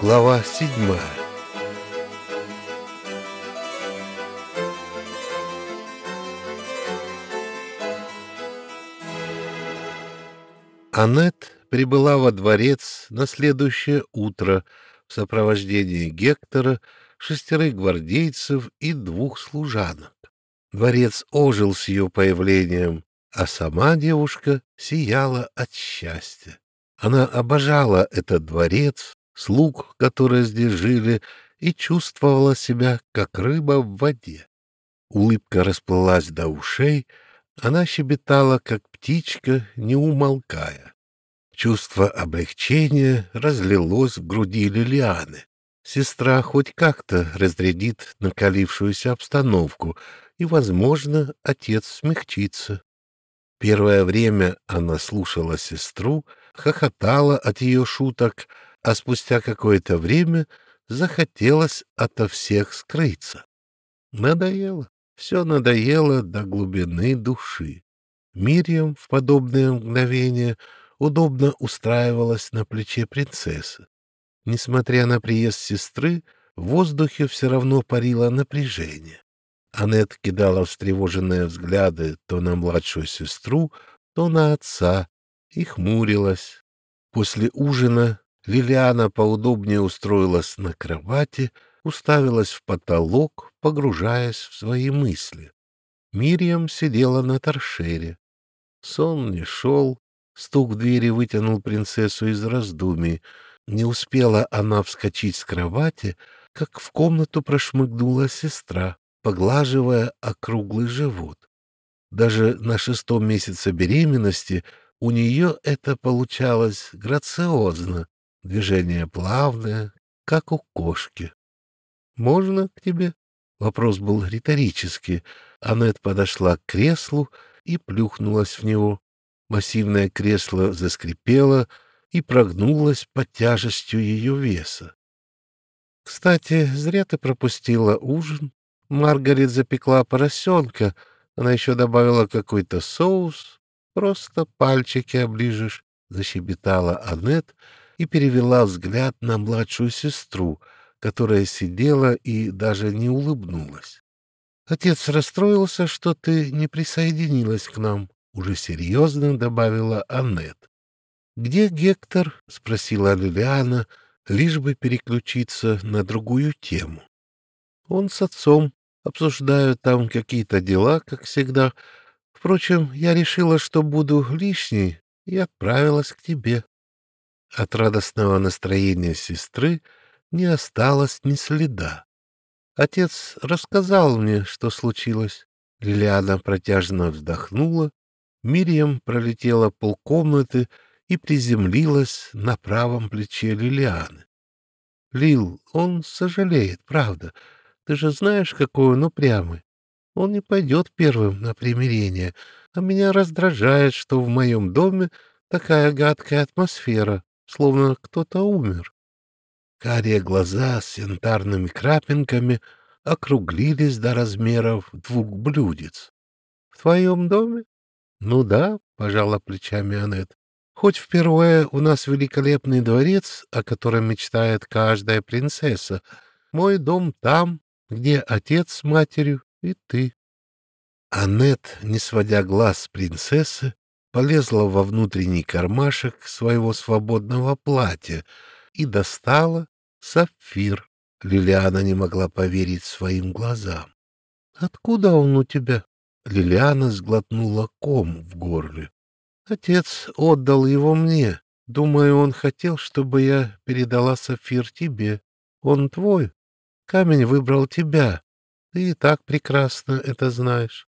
Глава седьмая Аннет прибыла во дворец на следующее утро в сопровождении Гектора, шестерых гвардейцев и двух служанок. Дворец ожил с ее появлением, а сама девушка сияла от счастья. Она обожала этот дворец, слуг, которые здесь жили, и чувствовала себя, как рыба в воде. Улыбка расплылась до ушей, она щебетала, как птичка, не умолкая. Чувство облегчения разлилось в груди Лилианы. Сестра хоть как-то разрядит накалившуюся обстановку, и, возможно, отец смягчится. Первое время она слушала сестру, хохотала от ее шуток, а спустя какое-то время захотелось ото всех скрыться. Надоело, все надоело до глубины души. Мириам в подобное мгновение удобно устраивалась на плече принцессы. Несмотря на приезд сестры, в воздухе все равно парило напряжение. Аннет кидала встревоженные взгляды то на младшую сестру, то на отца и хмурилась. После ужина Лилиана поудобнее устроилась на кровати, уставилась в потолок, погружаясь в свои мысли. Мириам сидела на торшере. Сон не шел, стук в двери вытянул принцессу из раздумий. Не успела она вскочить с кровати, как в комнату прошмыгнула сестра поглаживая округлый живот. Даже на шестом месяце беременности у нее это получалось грациозно, движение плавное, как у кошки. «Можно к тебе?» Вопрос был риторический. Аннет подошла к креслу и плюхнулась в него. Массивное кресло заскрипело и прогнулось под тяжестью ее веса. «Кстати, зря ты пропустила ужин. Маргарет запекла поросенка. Она еще добавила какой-то соус. Просто пальчики оближешь, — защебетала Аннет и перевела взгляд на младшую сестру, которая сидела и даже не улыбнулась. Отец расстроился, что ты не присоединилась к нам, — уже серьезно добавила Аннет. «Где Гектор?» — спросила Лилиана, лишь бы переключиться на другую тему. «Он с отцом обсуждают там какие-то дела, как всегда. Впрочем, я решила, что буду лишней, и отправилась к тебе. От радостного настроения сестры не осталось ни следа. Отец рассказал мне, что случилось. Лилиана протяжно вздохнула. Мирием пролетела полкомнаты и приземлилась на правом плече Лилианы. Лил, он сожалеет, правда, — ты же знаешь, какой он упрямый. Он не пойдет первым на примирение, а меня раздражает, что в моем доме такая гадкая атмосфера, словно кто-то умер. Карие глаза с янтарными крапинками округлились до размеров двух блюдец. — В твоем доме? — Ну да, — пожала плечами Аннет. — Хоть впервые у нас великолепный дворец, о котором мечтает каждая принцесса. Мой дом там, где отец с матерью и ты. Аннет, не сводя глаз с принцессы, полезла во внутренний кармашек своего свободного платья и достала сапфир. Лилиана не могла поверить своим глазам. — Откуда он у тебя? Лилиана сглотнула ком в горле. — Отец отдал его мне. Думаю, он хотел, чтобы я передала сапфир тебе. Он твой. Камень выбрал тебя. Ты и так прекрасно это знаешь.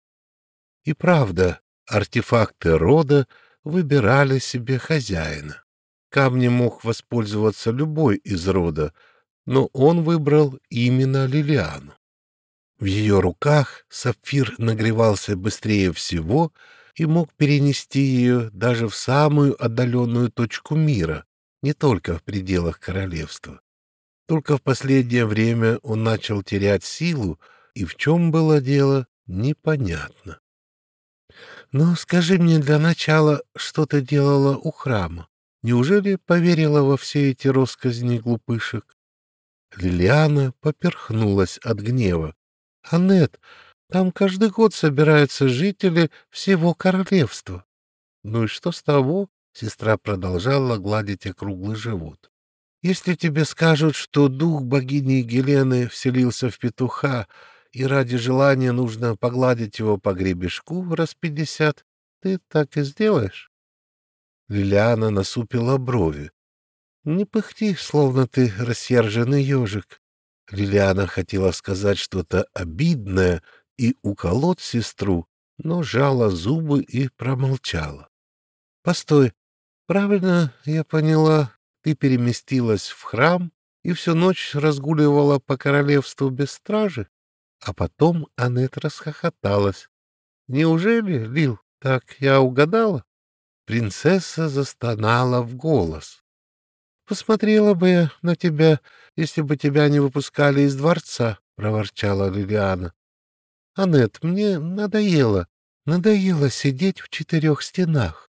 И правда, артефакты рода выбирали себе хозяина. Камнем мог воспользоваться любой из рода, но он выбрал именно Лилиану. В ее руках сапфир нагревался быстрее всего и мог перенести ее даже в самую отдаленную точку мира, не только в пределах королевства. Только в последнее время он начал терять силу, и в чем было дело, непонятно. Но скажи мне для начала, что ты делала у храма? Неужели поверила во все эти росказни глупышек? Лилиана поперхнулась от гнева. «Аннет, там каждый год собираются жители всего королевства». «Ну и что с того?» — сестра продолжала гладить округлый живот. «Если тебе скажут, что дух богини Гелены вселился в петуха, и ради желания нужно погладить его по гребешку раз пятьдесят, ты так и сделаешь?» Лилиана насупила брови. «Не пыхти, словно ты рассерженный ежик». Лилиана хотела сказать что-то обидное и уколоть сестру, но жала зубы и промолчала. «Постой, правильно я поняла, ты переместилась в храм и всю ночь разгуливала по королевству без стражи?» А потом Аннет расхохоталась. «Неужели, Лил, так я угадала?» Принцесса застонала в голос. «Посмотрела бы я на тебя, если бы тебя не выпускали из дворца», — проворчала Лилиана. «Аннет, мне надоело, надоело сидеть в четырех стенах.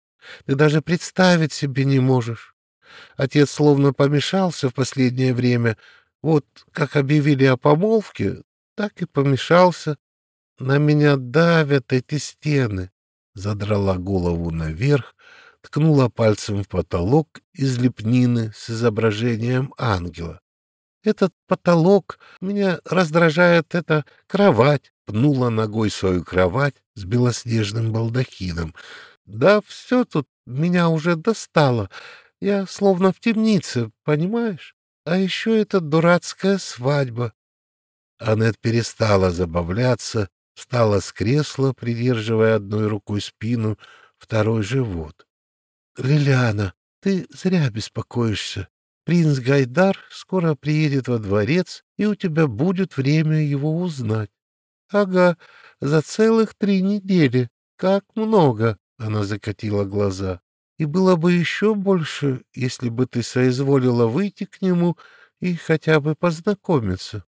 Ты даже представить себе не можешь. Отец словно помешался в последнее время. Вот как объявили о помолвке, так и помешался. На меня давят эти стены. Задрала голову наверх, ткнула пальцем в потолок из лепнины с изображением ангела. Этот потолок меня раздражает, эта кровать. Пнула ногой свою кровать с белоснежным балдахином. Да все тут меня уже достало. Я словно в темнице, понимаешь? А еще эта дурацкая свадьба. Аннет перестала забавляться, встала с кресла, придерживая одной рукой спину, второй — живот. — Лилиана, ты зря беспокоишься. Принц Гайдар скоро приедет во дворец, и у тебя будет время его узнать. — Ага, за целых три недели. Как много! — она закатила глаза. — И было бы еще больше, если бы ты соизволила выйти к нему и хотя бы познакомиться.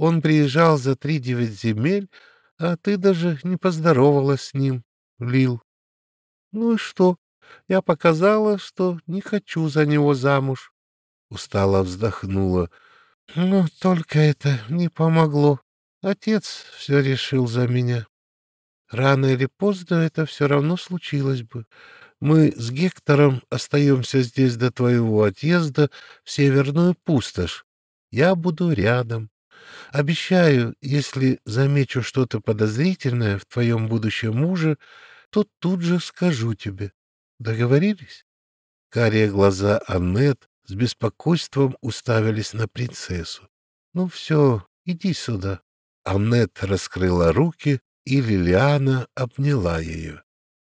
Он приезжал за три девять земель, а ты даже не поздоровалась с ним, Лил. Ну и что? Я показала, что не хочу за него замуж. Устало вздохнула. Но только это не помогло. Отец все решил за меня. Рано или поздно это все равно случилось бы. Мы с Гектором остаемся здесь до твоего отъезда в Северную пустошь. Я буду рядом. Обещаю, если замечу что-то подозрительное в твоем будущем муже, то тут же скажу тебе. Договорились?» Карие глаза Аннет с беспокойством уставились на принцессу. «Ну все, иди сюда». Аннет раскрыла руки, и Лилиана обняла ее.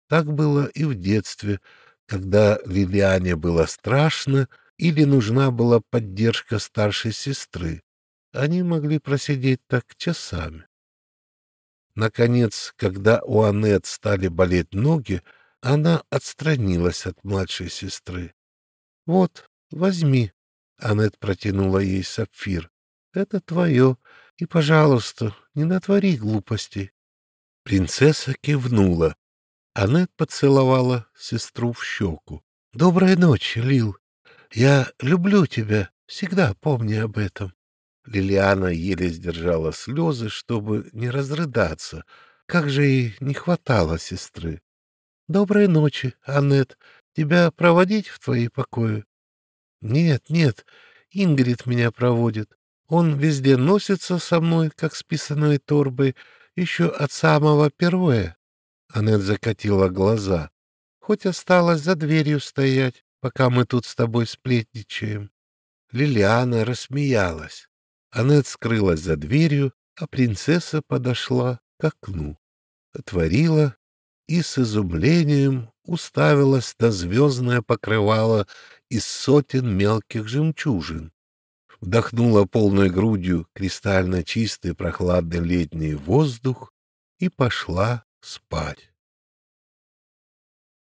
Так было и в детстве, когда Лилиане было страшно или нужна была поддержка старшей сестры. Они могли просидеть так часами. Наконец, когда у Аннет стали болеть ноги, она отстранилась от младшей сестры. — Вот, возьми. Аннет протянула ей сапфир. — Это твое. И, пожалуйста, не натвори глупостей. Принцесса кивнула. Аннет поцеловала сестру в щеку. — Доброй ночи, Лил. Я люблю тебя. Всегда помни об этом. Лилиана еле сдержала слезы, чтобы не разрыдаться. Как же ей не хватало сестры. — Доброй ночи, Аннет. Тебя проводить в твои покои? — Нет, нет, Ингрид меня проводит. Он везде носится со мной, как с писаной торбой, еще от самого первое. Аннет закатила глаза. Хоть осталось за дверью стоять, пока мы тут с тобой сплетничаем. Лилиана рассмеялась. Аннет скрылась за дверью, а принцесса подошла к окну, отворила и с изумлением уставилась на звездное покрывало из сотен мелких жемчужин. Вдохнула полной грудью кристально чистый прохладный летний воздух и пошла спать.